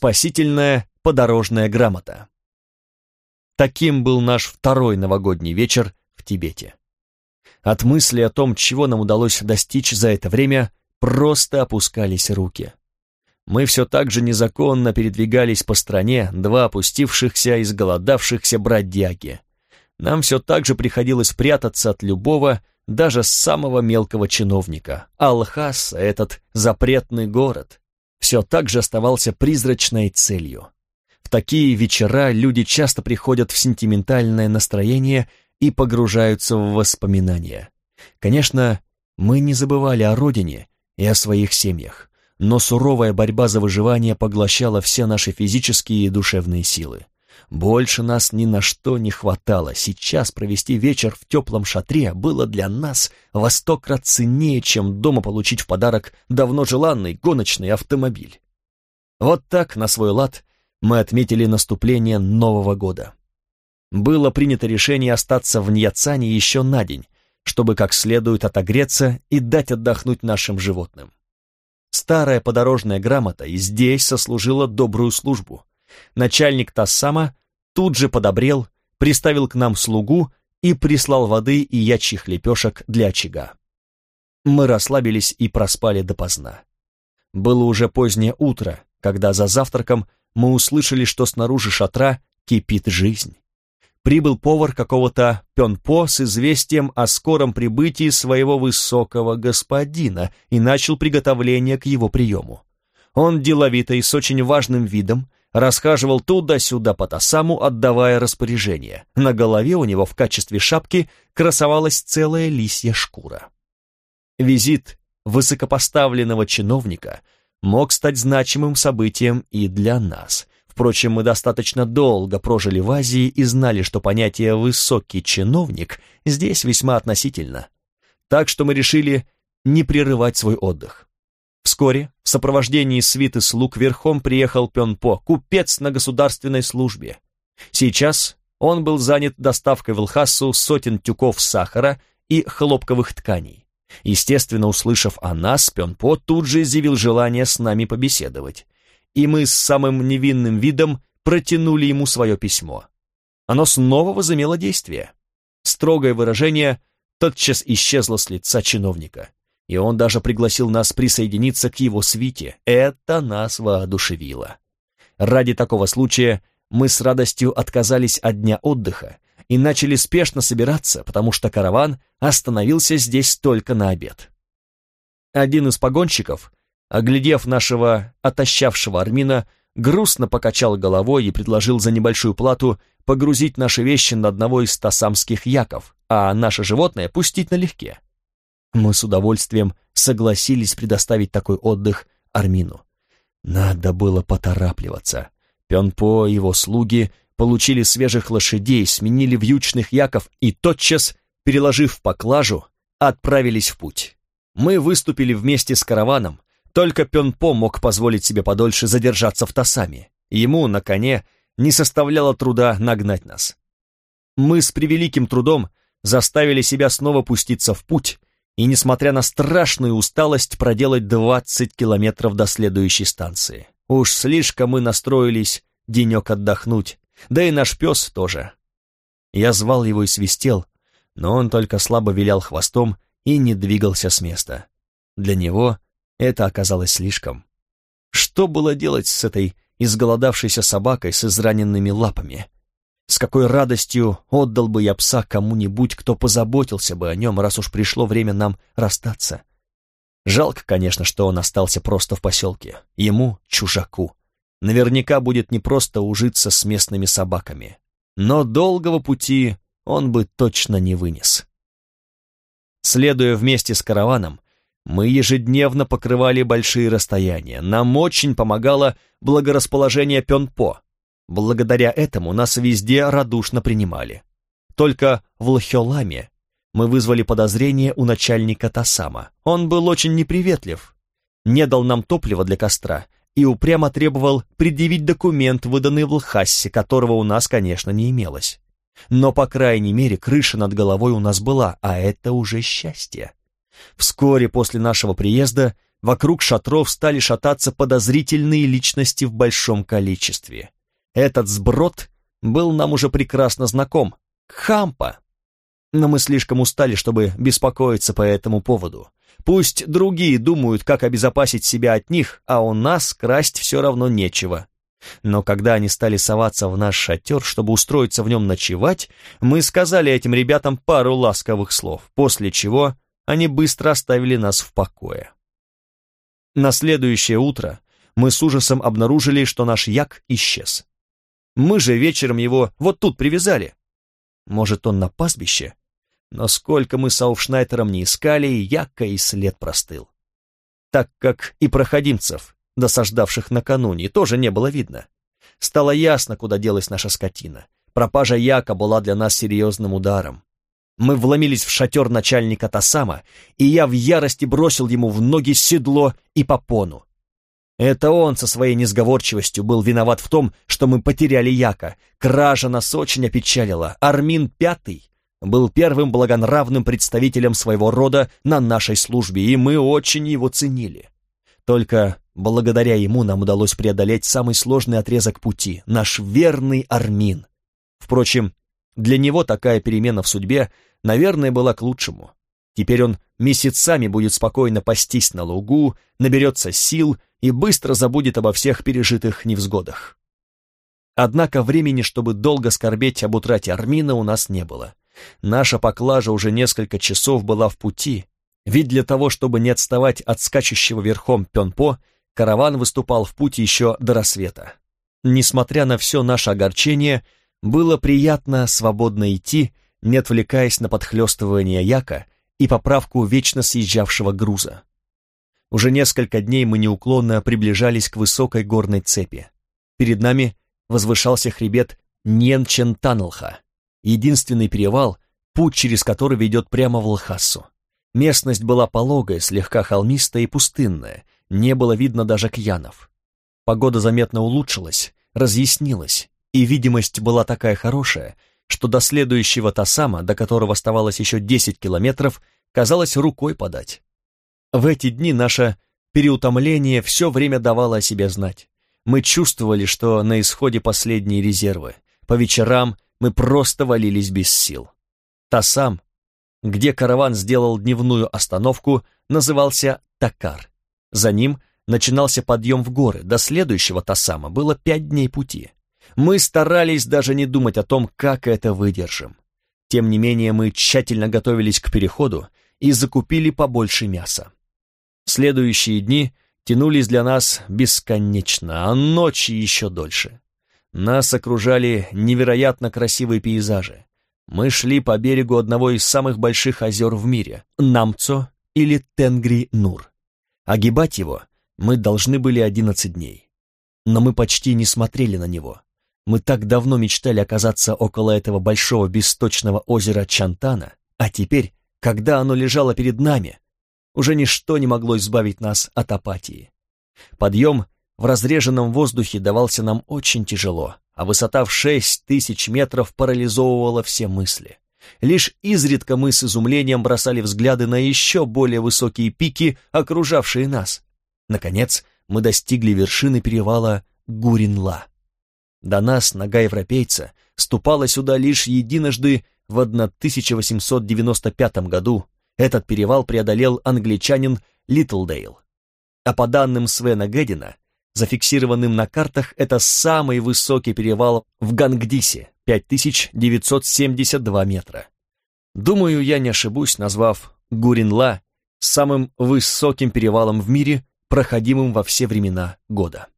Спасительная подорожная грамота. Таким был наш второй новогодний вечер в Тибете. От мысли о том, чего нам удалось достичь за это время, просто опускались руки. Мы все так же незаконно передвигались по стране, два опустившихся и сголодавшихся бродяги. Нам все так же приходилось прятаться от любого, даже самого мелкого чиновника. Алхас, этот запретный город, все так же оставался призрачной целью. В такие вечера люди часто приходят в сентиментальное настроение и погружаются в воспоминания. Конечно, мы не забывали о родине и о своих семьях, но суровая борьба за выживание поглощала все наши физические и душевные силы. Больше нас ни на что не хватало. Сейчас провести вечер в теплом шатре было для нас во сто крат ценнее, чем дома получить в подарок давно желанный гоночный автомобиль. Вот так, на свой лад, мы отметили наступление Нового года. Было принято решение остаться в Ньяцане еще на день, чтобы как следует отогреться и дать отдохнуть нашим животным. Старая подорожная грамота и здесь сослужила добрую службу. Начальник Тассама тут же подобрел, приставил к нам слугу и прислал воды и ячьих лепешек для очага. Мы расслабились и проспали допоздна. Было уже позднее утро, когда за завтраком мы услышали, что снаружи шатра кипит жизнь. Прибыл повар какого-то Пенпо с известием о скором прибытии своего высокого господина и начал приготовление к его приему. Он деловито и с очень важным видом расхаживал туда-сюда по тосаму, отдавая распоряжение. На голове у него в качестве шапки красовалась целая лисья шкура. Визит высокопоставленного чиновника мог стать значимым событием и для нас. Впрочем, мы достаточно долго прожили в Азии и знали, что понятие «высокий чиновник» здесь весьма относительно. Так что мы решили не прерывать свой отдых. Вскоре в сопровождении свиты слуг верхом приехал Пенпо, купец на государственной службе. Сейчас он был занят доставкой в Лхасу сотен тюков сахара и хлопковых тканей. Естественно, услышав о нас, Пенпо тут же изъявил желание с нами побеседовать. И мы с самым невинным видом протянули ему свое письмо. Оно снова возымело действие. Строгое выражение тотчас исчезло с лица чиновника и он даже пригласил нас присоединиться к его свите. Это нас воодушевило. Ради такого случая мы с радостью отказались от дня отдыха и начали спешно собираться, потому что караван остановился здесь только на обед. Один из погонщиков, оглядев нашего отощавшего армина, грустно покачал головой и предложил за небольшую плату погрузить наши вещи на одного из тасамских яков, а наше животное пустить налегке. Мы с удовольствием согласились предоставить такой отдых Армину. Надо было поторапливаться. Пенпо и его слуги получили свежих лошадей, сменили вьючных яков и тотчас, переложив поклажу, отправились в путь. Мы выступили вместе с караваном, только Пенпо мог позволить себе подольше задержаться в Тасаме. Ему, на коне, не составляло труда нагнать нас. Мы с превеликим трудом заставили себя снова пуститься в путь, и, несмотря на страшную усталость, проделать 20 километров до следующей станции. Уж слишком мы настроились денек отдохнуть, да и наш пес тоже. Я звал его и свистел, но он только слабо вилял хвостом и не двигался с места. Для него это оказалось слишком. Что было делать с этой изголодавшейся собакой с израненными лапами? С какой радостью отдал бы я пса кому-нибудь, кто позаботился бы о нем, раз уж пришло время нам расстаться. Жалко, конечно, что он остался просто в поселке. Ему, чужаку, наверняка будет непросто ужиться с местными собаками. Но долгого пути он бы точно не вынес. Следуя вместе с караваном, мы ежедневно покрывали большие расстояния. Нам очень помогало благорасположение Пенпо, Благодаря этому нас везде радушно принимали. Только в Лхёламе мы вызвали подозрение у начальника Тасама. Он был очень неприветлив, не дал нам топлива для костра и упрямо требовал предъявить документ, выданный в Лхассе, которого у нас, конечно, не имелось. Но, по крайней мере, крыша над головой у нас была, а это уже счастье. Вскоре после нашего приезда вокруг шатров стали шататься подозрительные личности в большом количестве. Этот сброд был нам уже прекрасно знаком. Хампа. Но мы слишком устали, чтобы беспокоиться по этому поводу. Пусть другие думают, как обезопасить себя от них, а у нас красть все равно нечего. Но когда они стали соваться в наш шатер, чтобы устроиться в нем ночевать, мы сказали этим ребятам пару ласковых слов, после чего они быстро оставили нас в покое. На следующее утро мы с ужасом обнаружили, что наш як исчез. Мы же вечером его вот тут привязали. Может, он на пастбище? Но сколько мы с Ауфшнайтером не искали, яка и след простыл. Так как и проходимцев, досаждавших накануне, тоже не было видно. Стало ясно, куда делась наша скотина. Пропажа яка была для нас серьезным ударом. Мы вломились в шатер начальника Тасама, и я в ярости бросил ему в ноги седло и попону. Это он со своей несговорчивостью был виноват в том, что мы потеряли Яка. Кража нас очень опечалила. Армин Пятый был первым благонравным представителем своего рода на нашей службе, и мы очень его ценили. Только благодаря ему нам удалось преодолеть самый сложный отрезок пути, наш верный Армин. Впрочем, для него такая перемена в судьбе, наверное, была к лучшему. Теперь он месяцами будет спокойно пастись на лугу, наберется сил и быстро забудет обо всех пережитых невзгодах. Однако времени, чтобы долго скорбеть об утрате Армина, у нас не было. Наша поклажа уже несколько часов была в пути, ведь для того, чтобы не отставать от скачущего верхом Пенпо, караван выступал в путь еще до рассвета. Несмотря на все наше огорчение, было приятно свободно идти, не отвлекаясь на подхлестывание яка и поправку вечно съезжавшего груза. Уже несколько дней мы неуклонно приближались к высокой горной цепи. Перед нами возвышался хребет Ненчентанлха, единственный перевал, путь через который ведет прямо в Лхасу. Местность была пологая, слегка холмистая и пустынная, не было видно даже кьянов. Погода заметно улучшилась, разъяснилась, и видимость была такая хорошая, что до следующего Тасама, до которого оставалось еще 10 километров, казалось рукой подать. В эти дни наше переутомление все время давало о себе знать. Мы чувствовали, что на исходе последние резервы. По вечерам мы просто валились без сил. Тасам, где караван сделал дневную остановку, назывался Такар. За ним начинался подъем в горы, до следующего Тасама было пять дней пути. Мы старались даже не думать о том, как это выдержим. Тем не менее, мы тщательно готовились к переходу и закупили побольше мяса. Следующие дни тянулись для нас бесконечно, а ночи еще дольше. Нас окружали невероятно красивые пейзажи. Мы шли по берегу одного из самых больших озер в мире — Намцо или Тенгри-Нур. Огибать его мы должны были 11 дней. Но мы почти не смотрели на него. Мы так давно мечтали оказаться около этого большого бесточного озера Чантана, а теперь, когда оно лежало перед нами, уже ничто не могло избавить нас от апатии. Подъем в разреженном воздухе давался нам очень тяжело, а высота в шесть тысяч метров парализовывала все мысли. Лишь изредка мы с изумлением бросали взгляды на еще более высокие пики, окружавшие нас. Наконец, мы достигли вершины перевала Гуринла. До нас нога европейца ступала сюда лишь единожды в 1895 году, этот перевал преодолел англичанин Литлдейл. А по данным Свена Гедина, зафиксированным на картах, это самый высокий перевал в Гангдисе, 5972 метра. Думаю, я не ошибусь, назвав Гуринла самым высоким перевалом в мире, проходимым во все времена года.